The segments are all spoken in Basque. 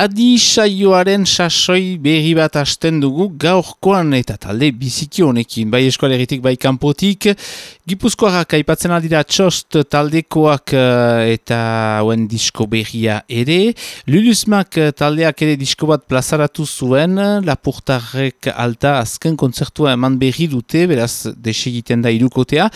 Adi saioaren sasoi berri bat hasten dugu gaurkoan eta talde biziki honekin, bai eskualeritik, bai kanpotik. Gipuzkoak aipatzen aldira txost taldekoak eh, eta hauen disko berria ere. Lulusmak eh, taldeak ere disko bat plazaratu zuen, lapurtarrek alta azken kontzertua eman berri dute, beraz desegiten da irukotea.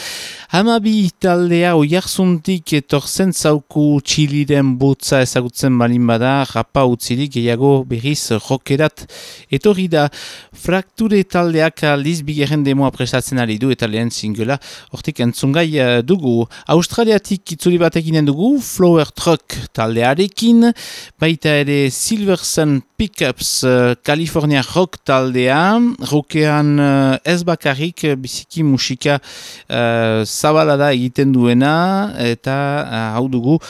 Hamabi taldea oiarzuntik etorzen zauku txiliren botza ezagutzen balin bada, rapa utzi bizirik gehiago berriz rokerat etorri da frakture taldeak aldiz bigeren demoa prestatzen ari du eta lehen zingela hortik entzungai uh, dugu. Australiatik itzuli batekin dugu Flower Truck taldearekin. Baita ere Silverson Pickups uh, California Rock taldea. Rokean uh, ez bakarrik biziki musika uh, zabalada egiten duena. Eta uh, hau dugu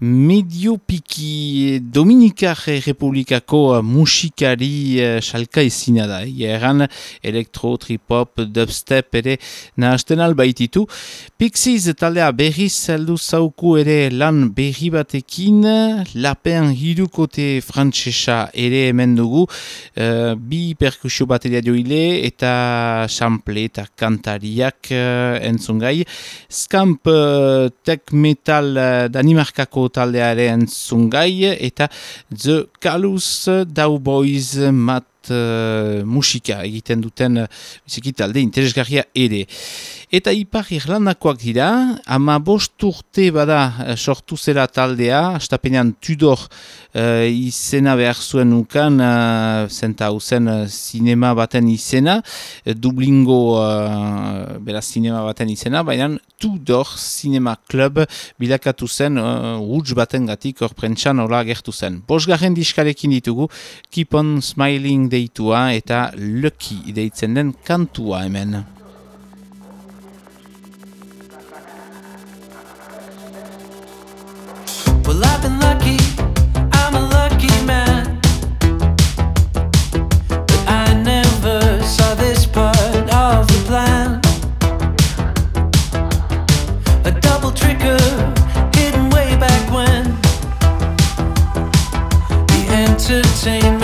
medio piki Dominikar Republikako musikari uh, salka izina da. Eran elektro, trip-hop, dubstep ere nahazten albaititu. Pixiz taldea berriz saldu zauku ere lan berri batekin, lapen hirukote frantsesa ere hemen dugu, uh, bi perkusio bateria joile eta sample eta kantariak uh, entzungai. Scamp uh, tech metal uh, Danimarkako taldearen zungai eta The Calus Dowboys mat uh, musika egiten duten uh, biziki talde interesgarria ere. Eta ipar irlandakoak dira, ama bost urte bada uh, sortu zera taldea, astapenean Tudor uh, izena behar zuen nukan, uh, zenta hau zen uh, sinema baten izena, Dublingo uh, bera sinema baten izena, baina Tudor Cinema Club bilakatu zen uh, huts baten gatik orprentxan hola gertu zen. Bosgarren diskarekin ditugu, Keep on Smiling deitua eta Lucky deitzen den kantua hemen. I've been lucky, I'm a lucky man. But I never saw this part of the plan. A double trigger hidden way back when. The entertainment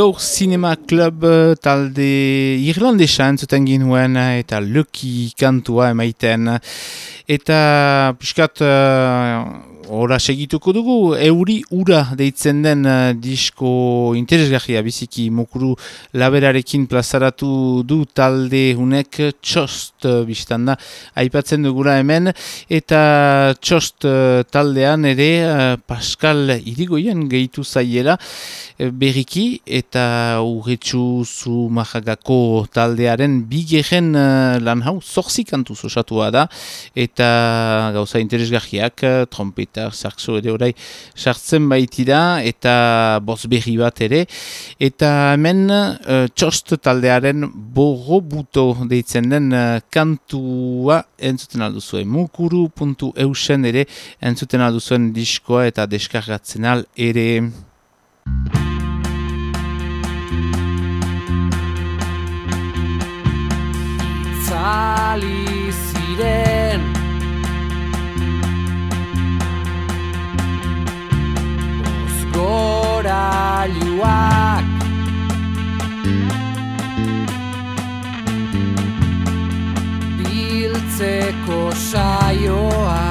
Gaur Cinema Club uh, talde irlandesa entzuten ginuen eta Lucky kantua emaiten. Eta piskat Hora segituko dugu, euri ura deitzen den uh, disko interesgarria biziki mukuru laberarekin plazaratu du talde hunek. Txost uh, biztan da. Aipatzen dugura hemen. Eta txost uh, taldean ere uh, Pascal irigoien gehitu zaiela berriki. Eta urretxu zu mahagako taldearen bigeren uh, lan hau zorzi kantu zosatua da. Eta gauza interesgarriak trompeta eta saxo ere orai sartzen baitira eta boz berri bat ere. Eta hemen uh, txost taldearen borro buto deitzen den uh, kantua entzuten alduzuen mukuru.eusen ere entzuten alduzuen diskoa eta deskargatzen al ere. Zali ziren gorailuak. Biltzeko saioa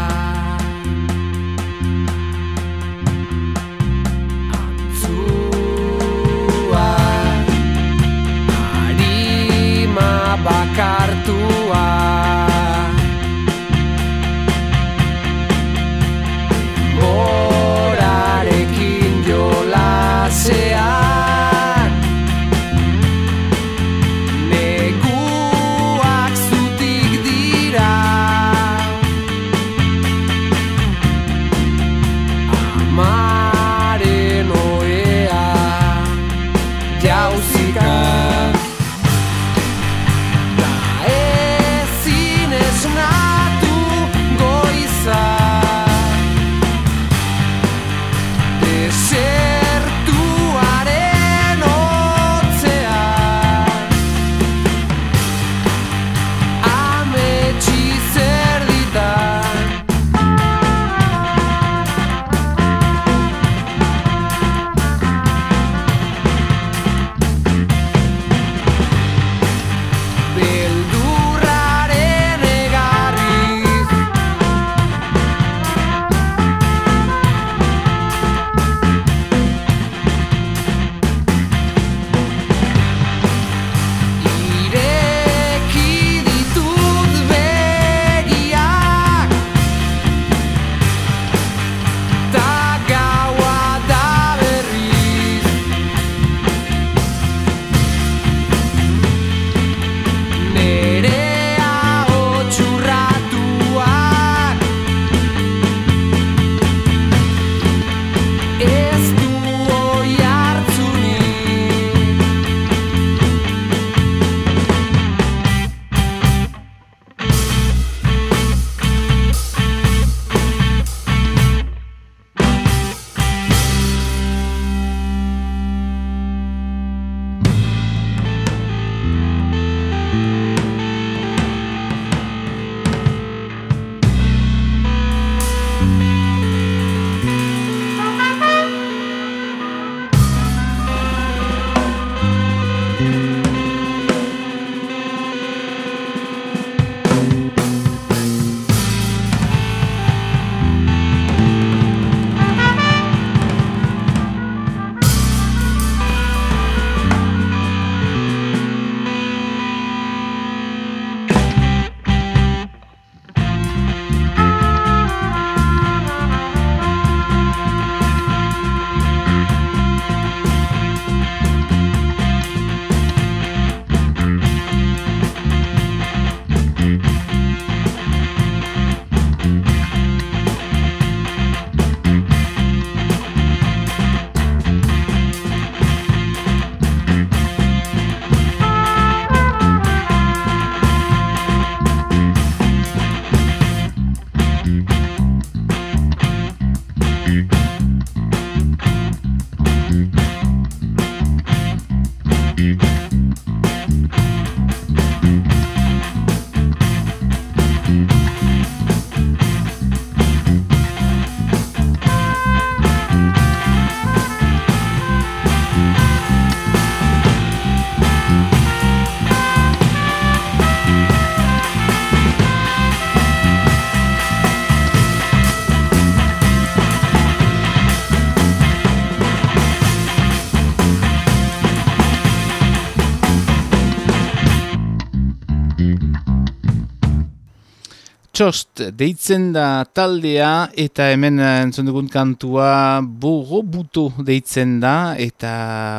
Txost, deitzen da taldea eta hemen entzun dugun kantua borro buto deitzen da eta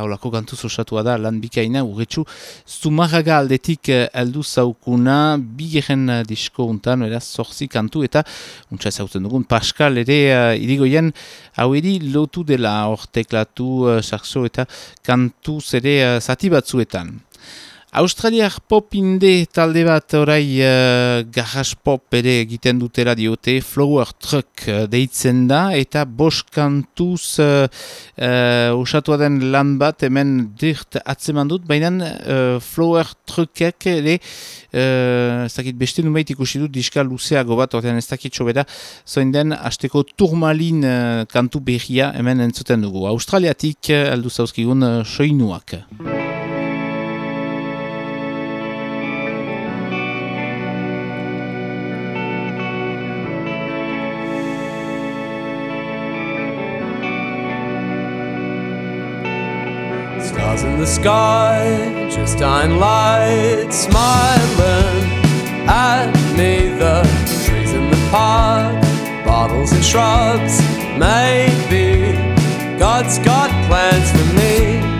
olako kantu zosatua da lan bikaina urretxu zumarraga aldetik aldu eh, zaukuna bigeren eh, disko untan eraz zorzi kantu eta untsa zautzen dugun Pascal ere uh, irigoien hau eri lotu dela hor teklatu uh, eta kantu zere uh, zati batzuetan. Australiak pop inde talde bat orai uh, garras pop ere egiten dutera diote, Flower Truck uh, deitzen da, eta boskantuz uh, uh, usatua den lan bat hemen dirt atzeman dut, baina uh, Flower Truckek ere, ez dakit beste numeit ikusi dut, diska luzeago bat, ordean ez dakit sobera, zoin den, hasteko turmalin uh, kantu behia hemen entzuten dugu. Australiatik uh, aldu zauzkigun uh, soinuak. The sky, just dying light, smiling at me. The trees in the park, bottles and shrubs. Maybe God's got plans for me.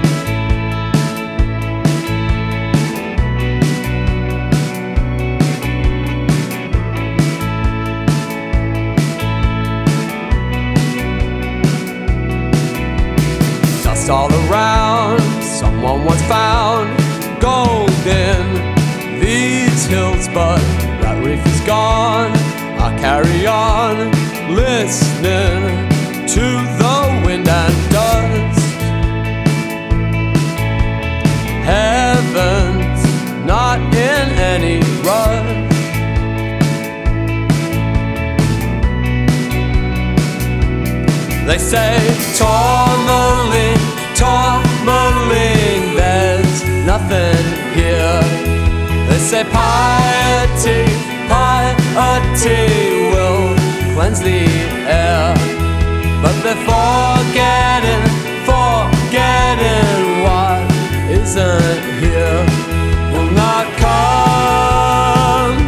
All Someone once found gold in these hills, but that reef is gone. I carry on listening to the wind and dust. Heaven's not in any rush. They say tourmaline, say piety, piety will cleanse the air. But they're forgetting, forgetting what isn't here will not come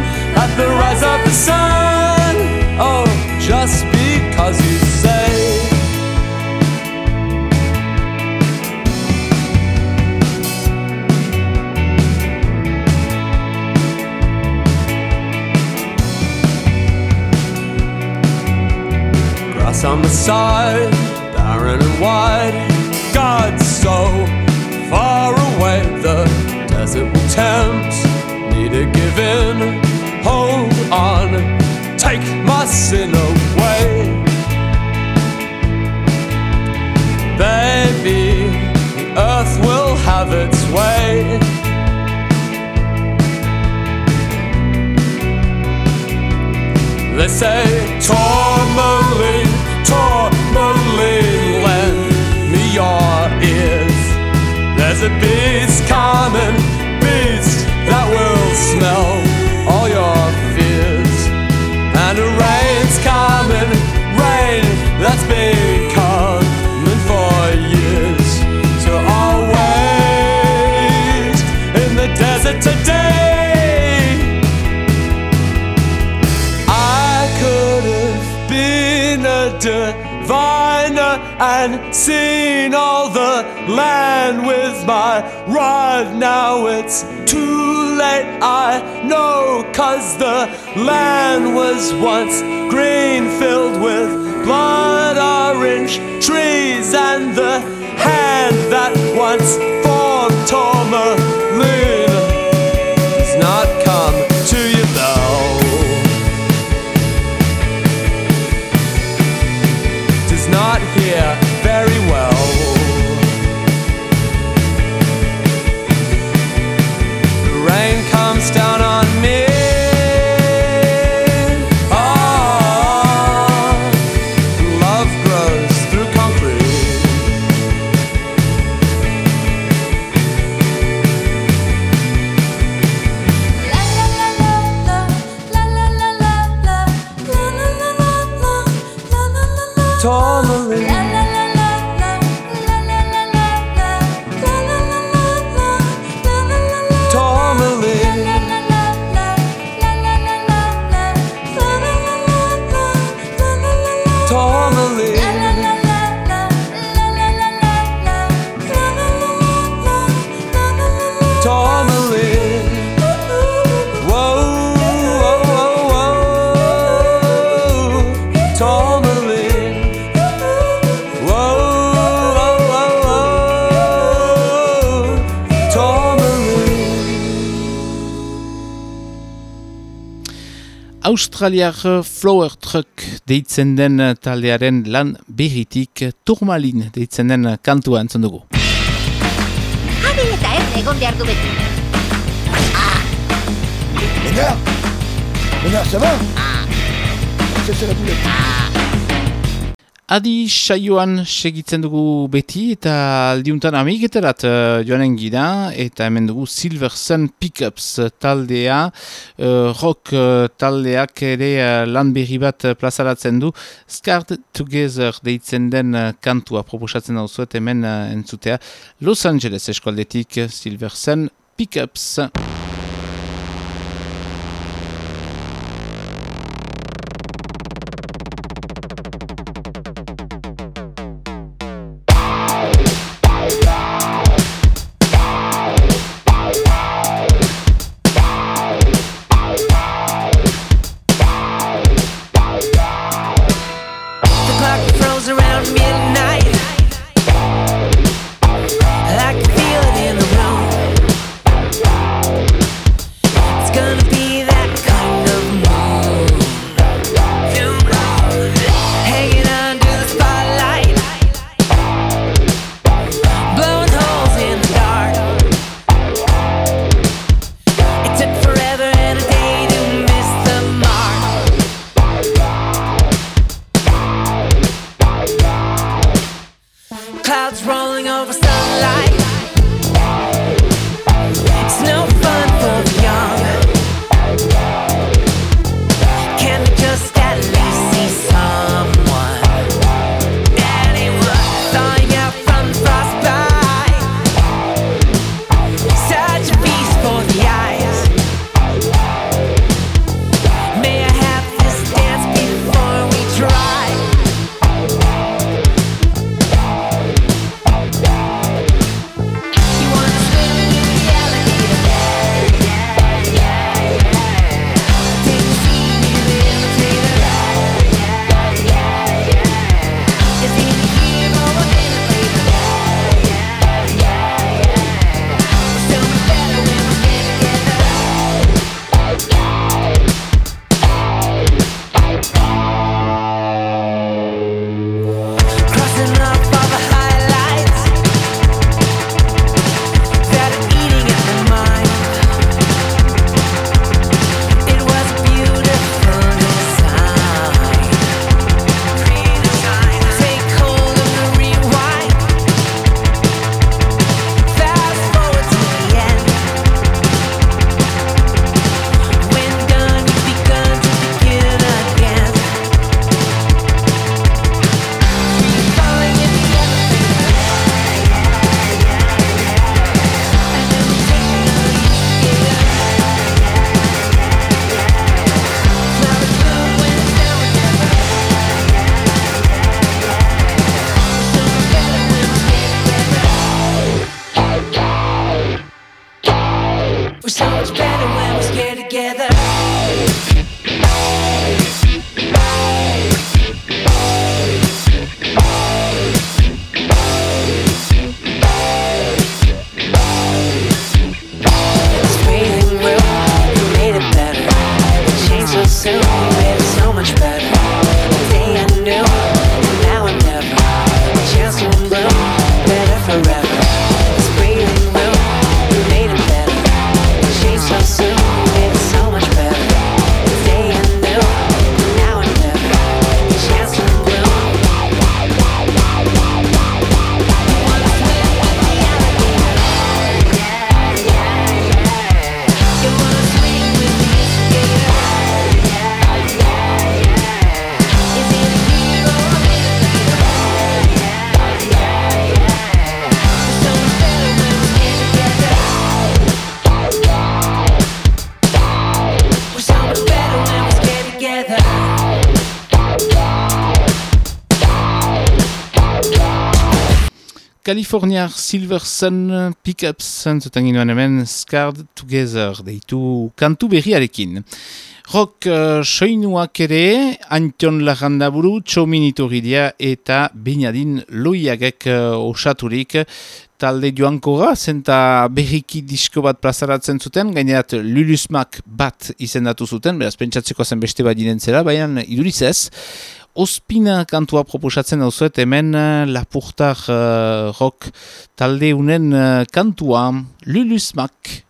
at the rise of the sun. Side, barren and wide. God, so far away, the desert will tempt me to give in. Hold on, take my sin away. Now it's too late, I know, cause the land was once green, filled with blood orange trees, and the hand that once formed tourmaline Australiar Flower Truck deitzen den taldearen lan berritik turmalin deitzen den kantua entzun dugu. Adi eta ez egon behar du beti. Ménard Ménard, ça va C'est c'est la boulette. Adi saioan segitzen dugu beti eta aldiuntan amiketerat uh, joanen gira eta hemen dugu Silver Sun Pickups taldea, uh, rock uh, taldeak ere uh, lan berri bat plazaratzen du, Scarred Together deitzen den uh, kantua proposatzen dauzuet hemen uh, entzutea. Los Angeles eskualdetik Silver Sun Pickups. California Silver Pickups zuten ginoen hemen Scarred Together deitu kantu berriarekin. Rock uh, soinuak ere, Antion Larrandaburu, Txomin Iturridea eta Binadin Loiagek uh, osaturik talde joankora, zenta berriki disko bat plazaratzen zuten, gainerat Lulusmak bat izendatu zuten, beraz pentsatzeko zen beste bat dinentzela, baina iduriz ez. Ospina kantua proposatzen dauzuet hemen Lapurtar uh, rock talde unen uh, kantua Lulusmak.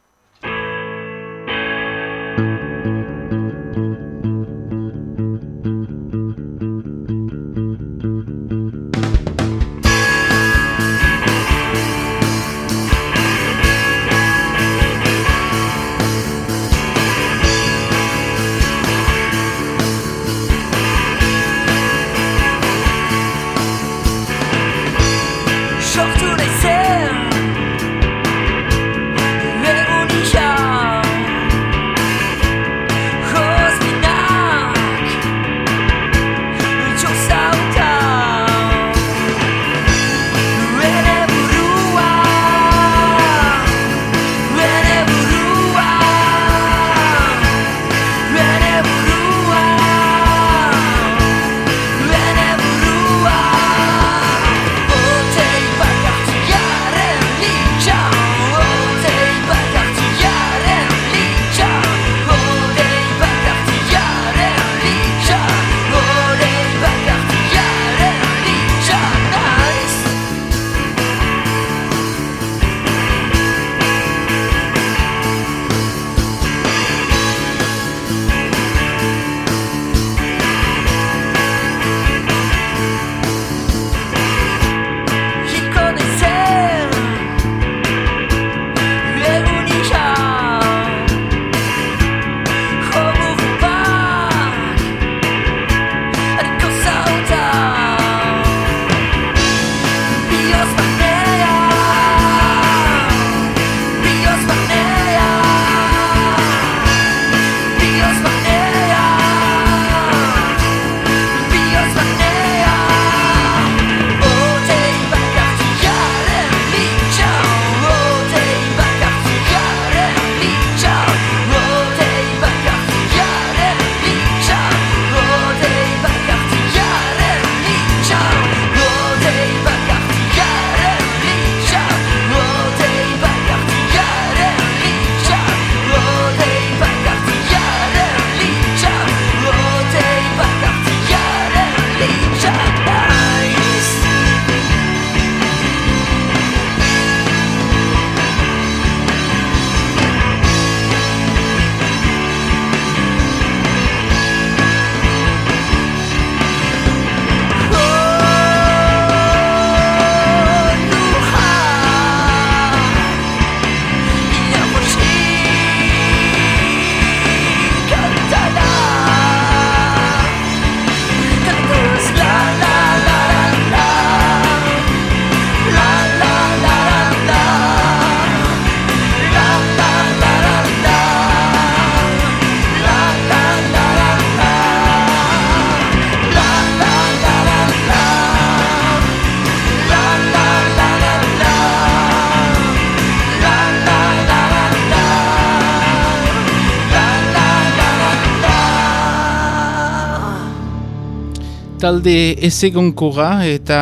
Talde ezegonkora eta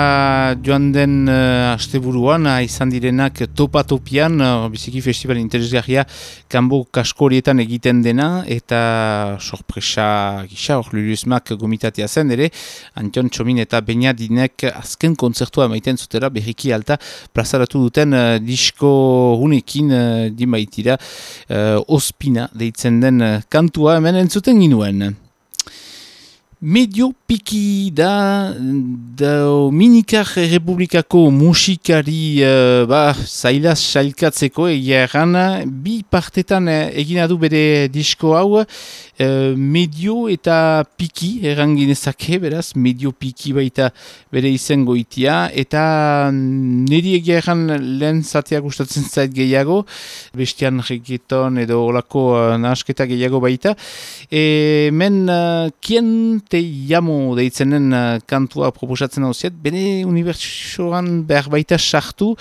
joan den uh, asteburuan uh, izan direnak topatopian, uh, biziki festival interesgarria kanbo kaskorietan egiten dena eta sorpresa gisa hor luluzmak gomitatea zen ere Antion Txomin eta Beñadinek azken kontzertua maiten zutera berriki alta plazaratu duten uh, disko hunekin uh, dimaitira uh, ospina deitzen den kantua hemen entzuten ginuen. Medio piki da Dominikar Republikako musikari uh, ba, zailaz sailkatzeko egia erran, bi partetan eh, egina du bere disko hau, uh, medio eta piki erranginezake, beraz, medio piki baita bere izango itia, eta niri egia erran lehen zatea gustatzen zait gehiago, bestian regeton edo olako uh, nahasketa gehiago baita, e, men uh, kien te jamo deitzenen uh, kantua proposatzen hau ziet, bene unibertsoan behar baita sartu,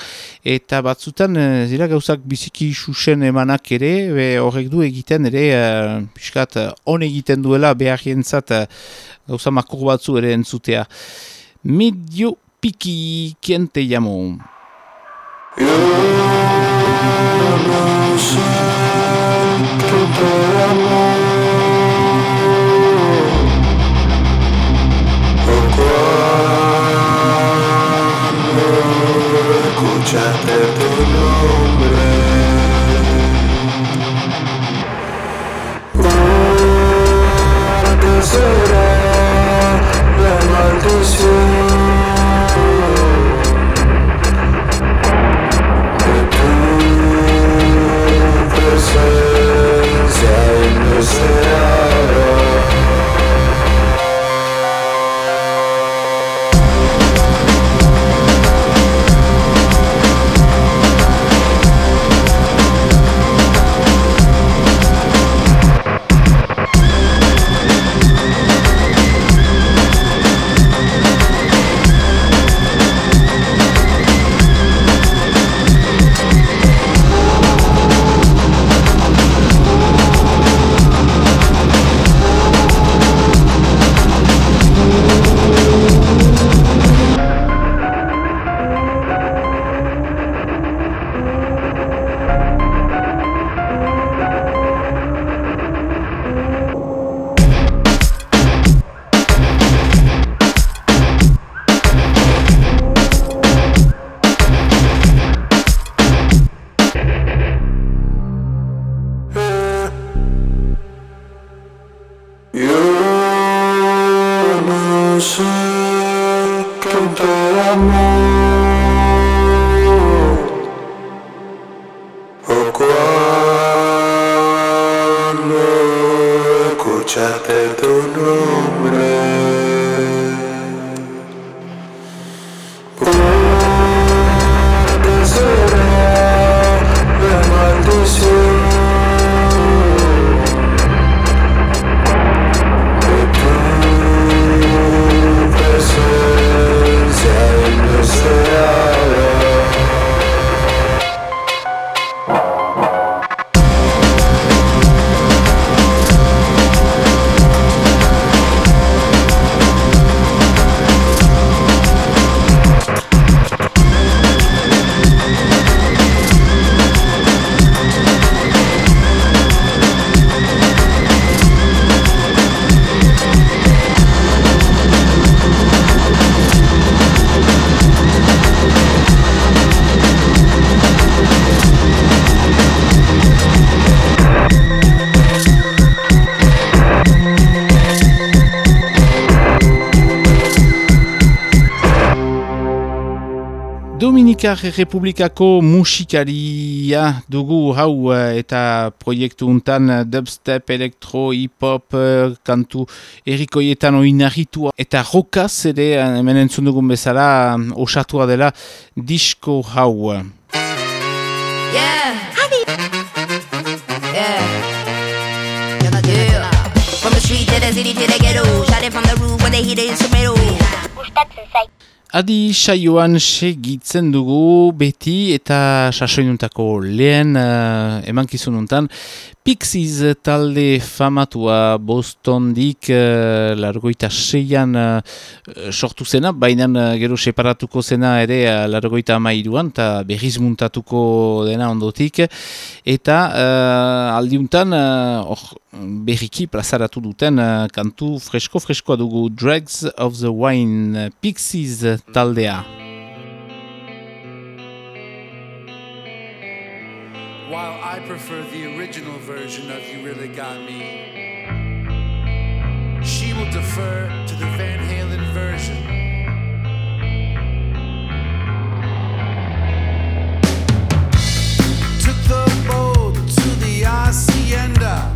eta batzutan, uh, zira gauzak biziki susen emanak ere, horrek du egiten ere, uh, piskat, on egiten duela behar jentzat, uh, gauza makur batzu ere entzutea. Medio piki kiente jamo. Dominikar Republikako musikaria dugu hau eh, eta proiektu untan eh, dubstep, elektro, hip-hop, eh, kantu erikoietan oinarritua eta rokaz ere hemen entzun dugun bezala osatua dela disko hau. Yeah. Yeah. From the street to the city to the ghetto Shot it from the roof when they hit the instrumental Gustatzen zait Adi saioan segitzen dugu beti eta sasoinuntako lehen uh, emankizununtan Pixies talde famatua Bostondik uh, largoita seian uh, sortu zena, baina uh, gero separatuko zena ere uh, largoita amairuan eta berriz muntatuko dena ondotik eta uh, aldiuntan uh, berriki plazaratu duten uh, kantu fresko-freskoa dugu Drags of the Wine Pixies taldea. While I prefer the original version of You Really Got Me, she will defer to the Van Halen version. Took the boat to the hacienda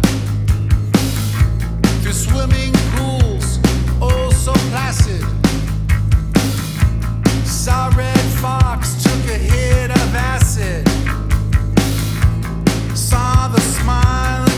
through swimming pools, oh so placid. Saw Red Fox, took a hit of acid. Saw the smiling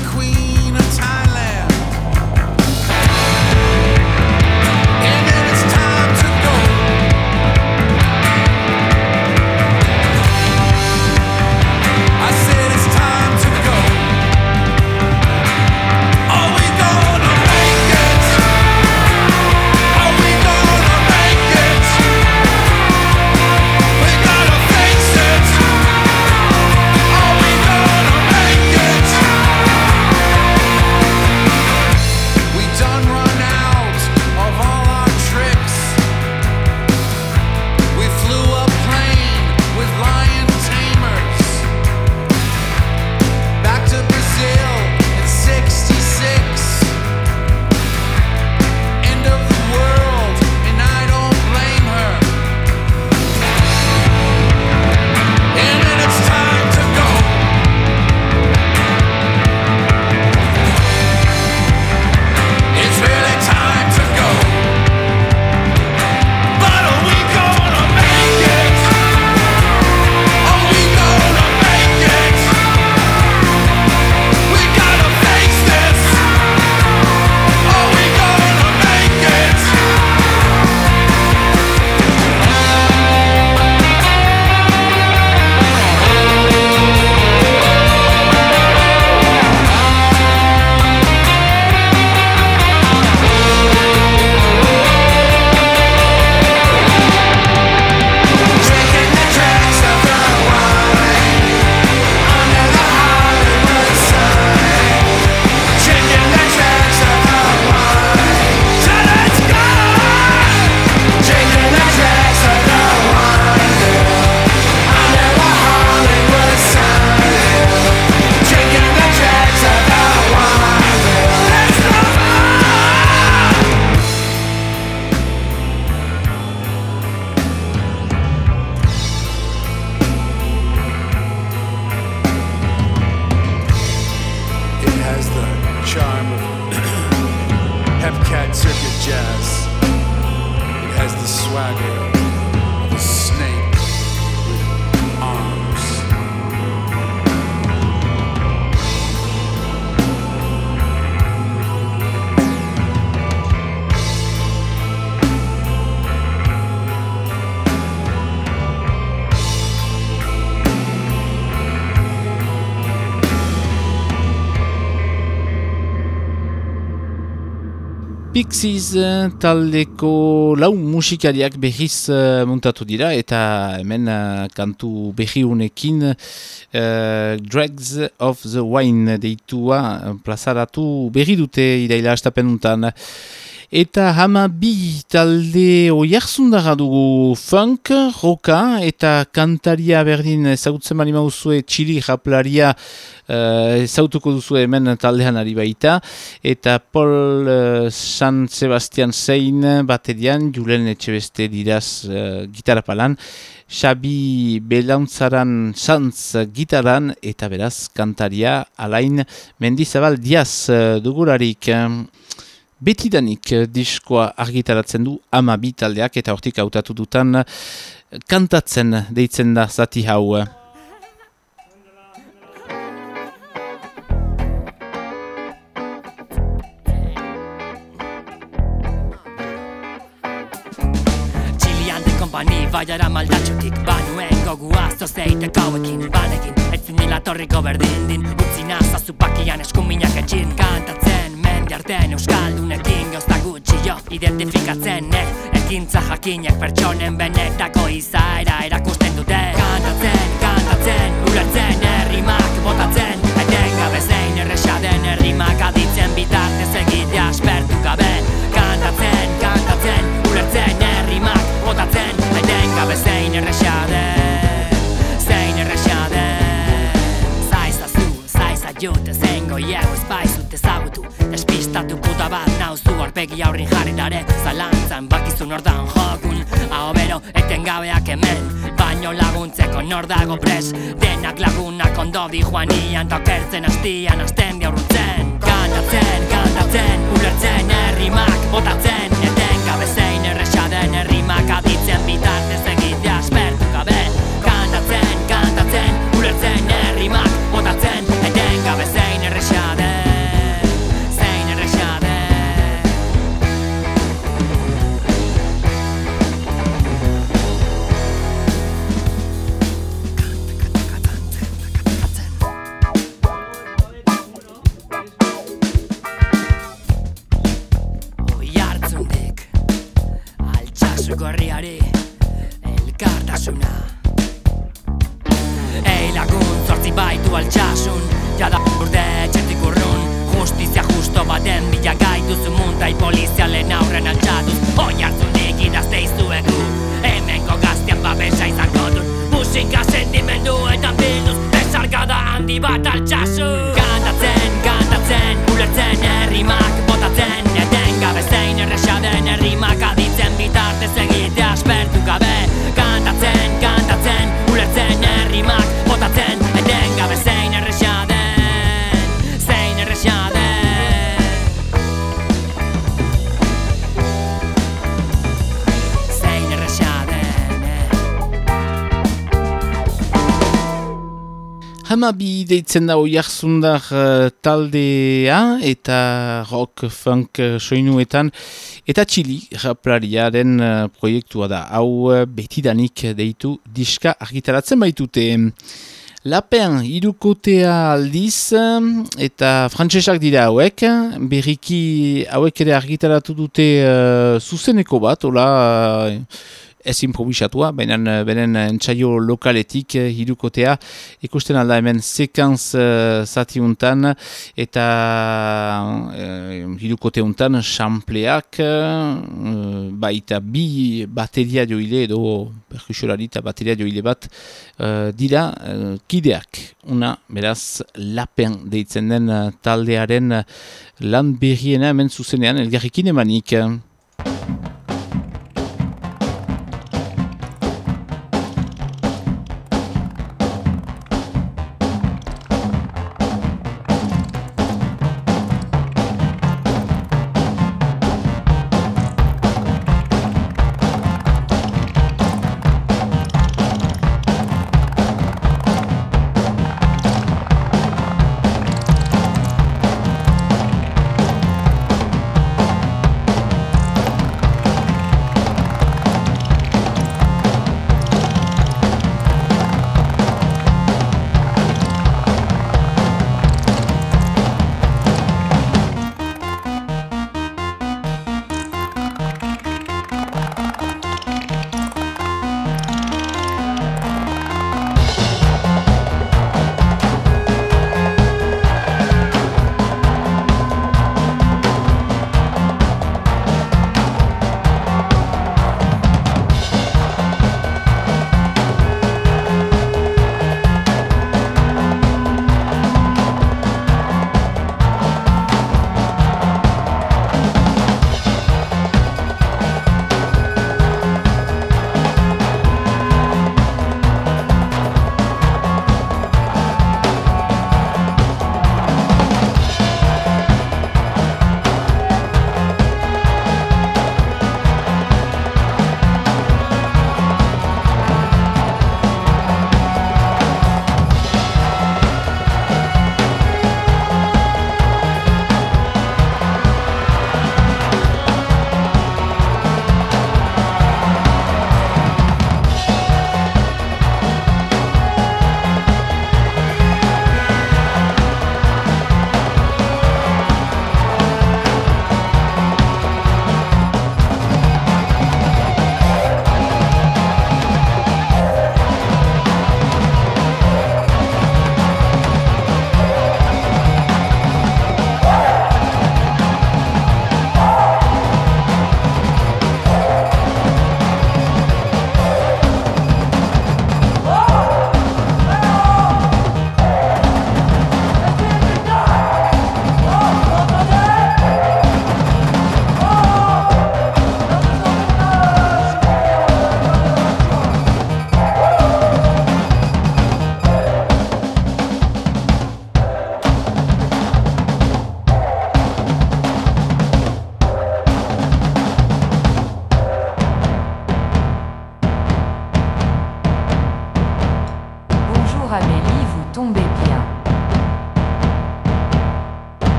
circuit jazz. It has the swagger of a snake Pixies taldeko lau musikariak behiz uh, muntatu dira eta hemen uh, kantu behiunekin uh, Drags of the Wine deitua plazaratu berri dute iraila astapenuntan. Eta hama bi talde oiarzundara dugu funk, roka eta kantaria berdin ezagutzen mani mauzue txili japlaria uh, ezautuko duzu hemen taldean ari baita. Eta Paul uh, San Sebastian Zein baterian, Julen Etxebeste diraz uh, gitarra palan. Xabi Belaunzaran Santz gitaran eta beraz kantaria alain mendizabal diaz uh, dugularik. Betidanik diskoa argitaratzen du ama taldeak eta hortik hautatu dutan kantatzen deitzen da zati hau. De kompani baiara maldatxutik Banuen gogu azto zeiteko hauekin Banekin, ez zinela torriko berdin din Utzi nazazu pakian eskuminak etxin Kantatzen mende artean euskaldunekin Gauzta gutxi jo identifikatzen eh? Ekintza jakinek pertsonen benetako izaera erakusten dute kantatzen, día. Hamabi deitzen da oiarzundar uh, taldea eta rock funk uh, soinuetan eta txili raplariaren uh, proiektua da. Hau uh, betidanik deitu diska argitaratzen baitute. Lapen irukotea aldiz eh, eta frantsesak dira hauek, berriki hauek ere argitaratu dute uh, zuzeneko bat, hola uh, ez improvisatua, baina uh, beren entsaio lokaletik uh, hirukotea ikusten alda hemen sekanz uh, zati untan eta uh, hirukote untan sampleak uh, baita bi bateria joile edo perkusiolari eta bateria joile bat uh, dira uh, kideak. Una, beraz, lapen deitzen den uh, taldearen lan berriena hemen zuzenean elgarrikin emanik.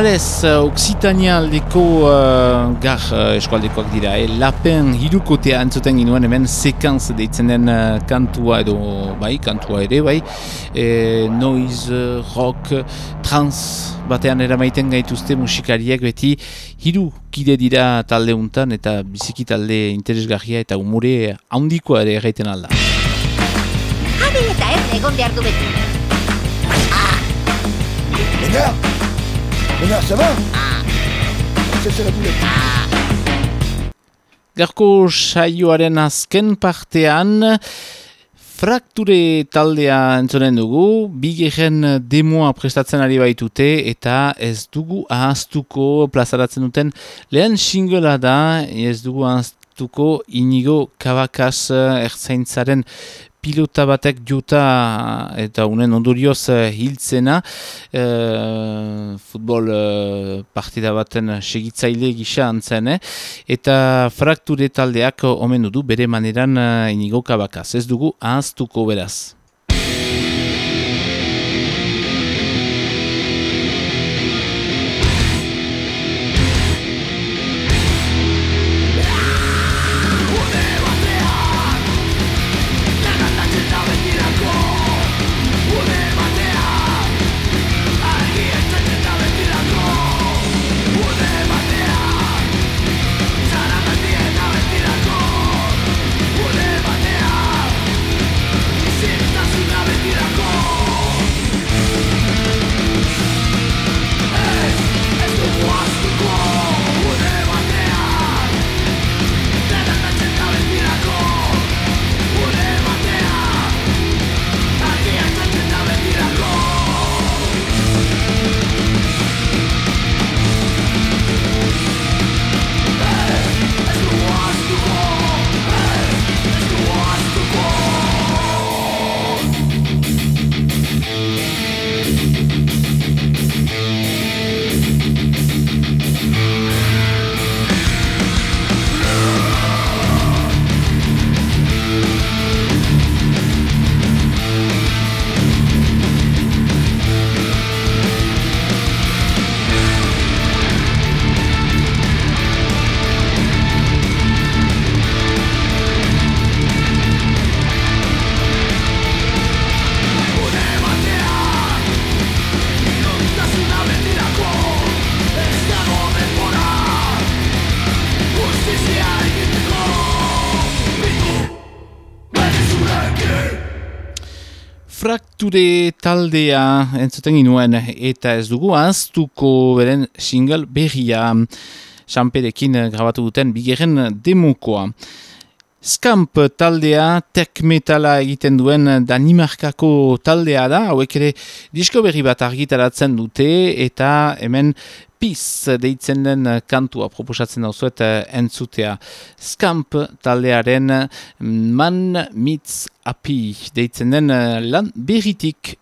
Alez, uh, Occitania aldeko uh, gar uh, eskualdekoak dira, eh? Lapen hirukotea entzuten ginuen hemen sekanz deitzen den uh, kantua edo, bai, kantua ere, bai, e, noise, rock, trans batean eramaiten gaituzte musikariek beti hiru kide dira talde untan eta biziki talde interesgarria eta umure handikoa ere erraiten alda. Javi eta ez egon behar du beti. Ménard Ménard, va C'est c'est la boulette. Garko saioaren azken partean frakture taldea entzonen dugu, bigeren demoa prestatzen ari baitute eta ez dugu ahaztuko plazaratzen duten lehen singela da, ez dugu ahaztuko inigo kabakas ertzaintzaren pilota batek juta eta unen ondurioz uh, hiltzena uh, futbol uh, partida baten segitzaile gisa antzen eta frakture taldeak omen du bere maneran inigo kabakaz ez dugu ahaztuko beraz Frakture taldea entzuten ginuen eta ez dugu aztuko beren single berria Xamperekin grabatu duten bigeren demokoa. Skamp taldea, tek metala egiten duen Danimarkako taldea da, hauek ere disko berri bat argitaratzen dute eta hemen piz deitzen den kantua proposatzen dauzuet entzutea. Skamp taldearen man mitz api deitzen den lan berritik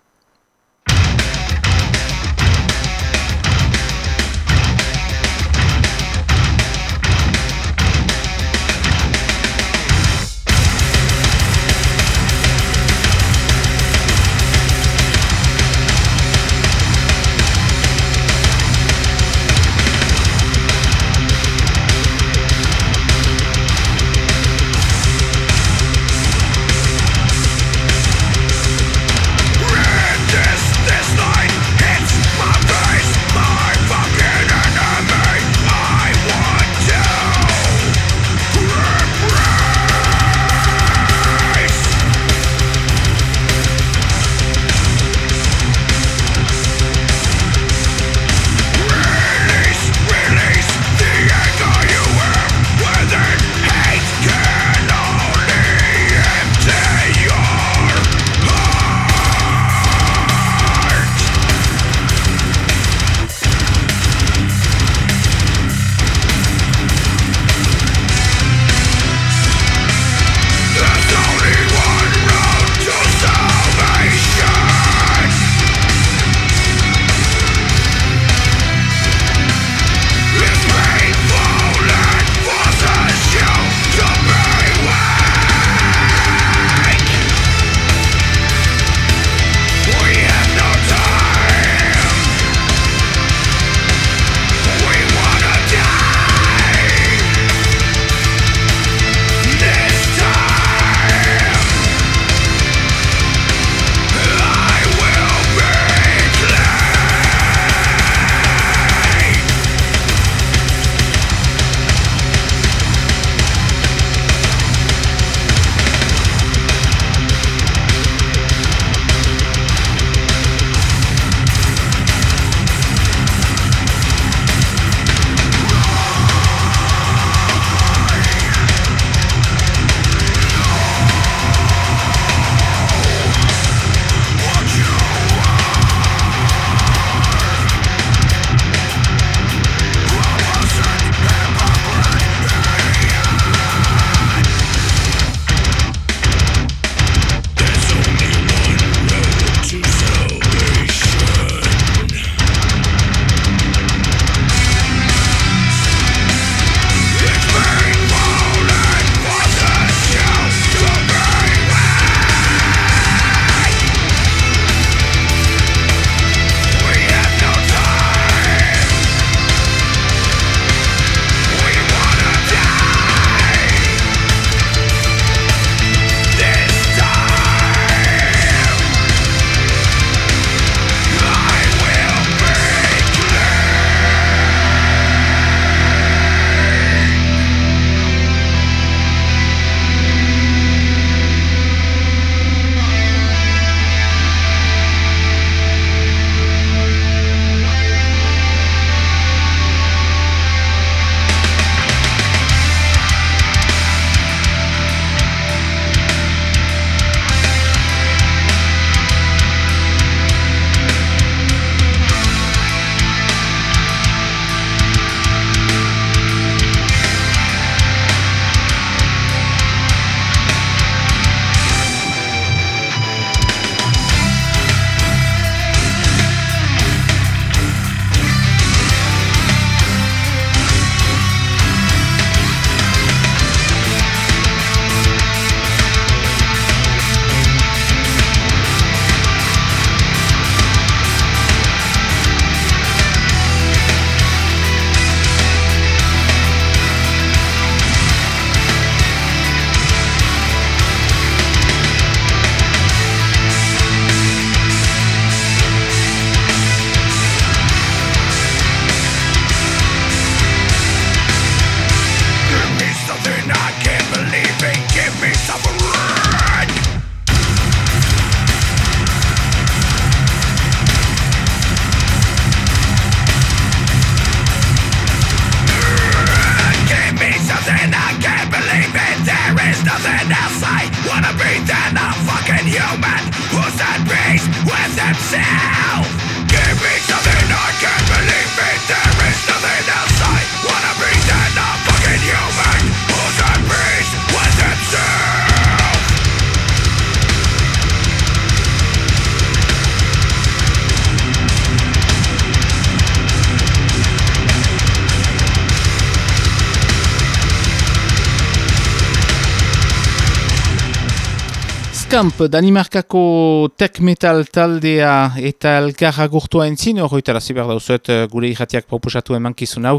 Baskamp, Danimarkako tech metal taldea eta elkarra gurtua entzin, hori eta razi behar dauzuet eh, gure irratiak proposatu emankizun hau.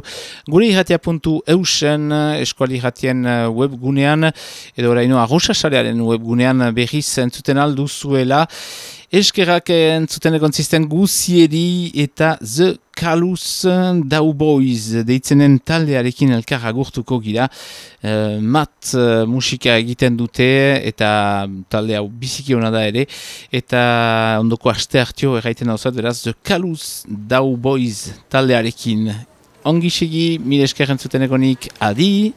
Gure irratia.eusen eh, eskuali irratien eh, webgunean, edo oraino arrosasarearen webgunean berriz entzuten alduzuela. Eskerak entzuten egon zisten guzieri eta The Kalus Dauboiz deitzenen taldearekin elkar agurtuko gira. Uh, mat uh, musika egiten dute eta talde hau biziki hona da ere. Eta ondoko aste hartio erraiten hau beraz The Kalus Dauboiz taldearekin. Ongi segi, mire esker entzuten egonik, adi!